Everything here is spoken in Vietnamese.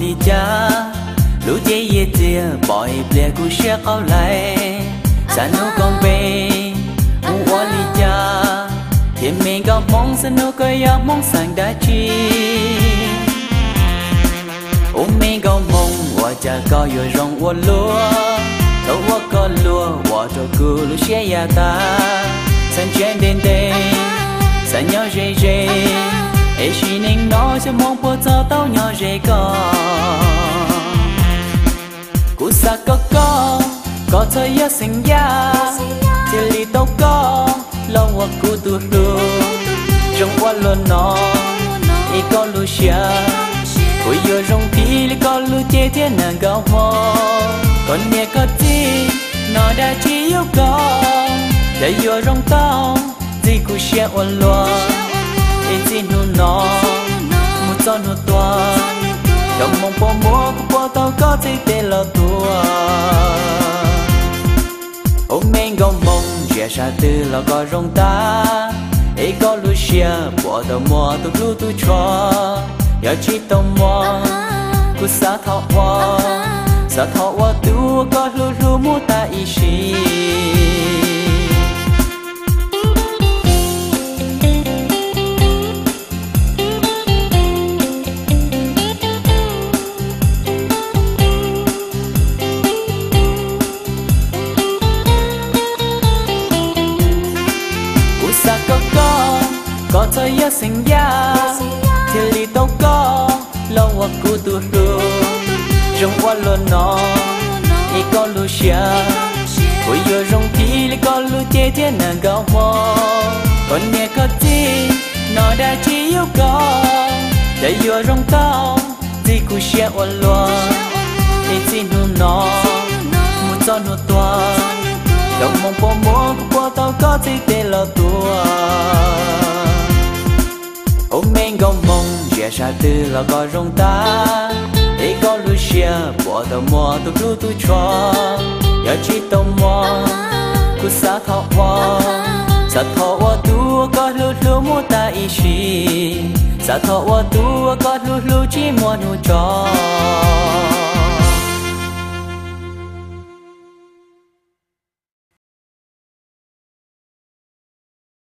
li cha. Lu ye ye tia boy ple ku she qau lai sa no con về? u wa li cha. Thiên mình có mong sa no có ya mong sang đã chi. U mình có mong wa cha có yo rong wa lúa. Đâu wa có lúa wa cho cứ lu xe ya ta. San chen đến đây san nhau dễ dễ ai chỉ nên nói cho mong po cho tao nhau dễ có cú sa có có có thời gian sinh li lo hoặc cú tu lu trong qua luôn nó y có lu xia cuối giờ rong tí li có lu chế thiên nàng gạo hoa còn nhẹ có gì nó đã chỉ yêu con để giờ rong tao gì cú xia ôn loa xin nu nó, một cho nu toa trong mong po mua của po tao có thể tên là tua. Ôm men gom mong chia sa tư là có rong ta. Ấy có lu xia, bỏ tao mua tao lu tu cho ya chỉ tao mua của sa thọ hoa. Sa thọ hoa tu có lu lu mua ta ý xí có thời sinh ya thì li tao có, lo hoặc cụ tu ru trong qua lo nó đi có lu xia. Bây giờ rong tí li có lu chế thiên nàng gạo mò còn nghe có gì nó đã chỉ yêu có để giờ rong tao, thì cụ xia ôn lo ý xin nu nó, muốn cho nu toa. Trong mong po mua của tao có gì để lo tua ôm men gom mong chia sa tư là có rong ta. Để có lu xia bỏ tàu mò tu lu tu cho ya chỉ tàu mò ku sa thọ hoa. Sa thọ hoa tu có lu lu mua ta ý chi sa thọ hoa tu có lu lu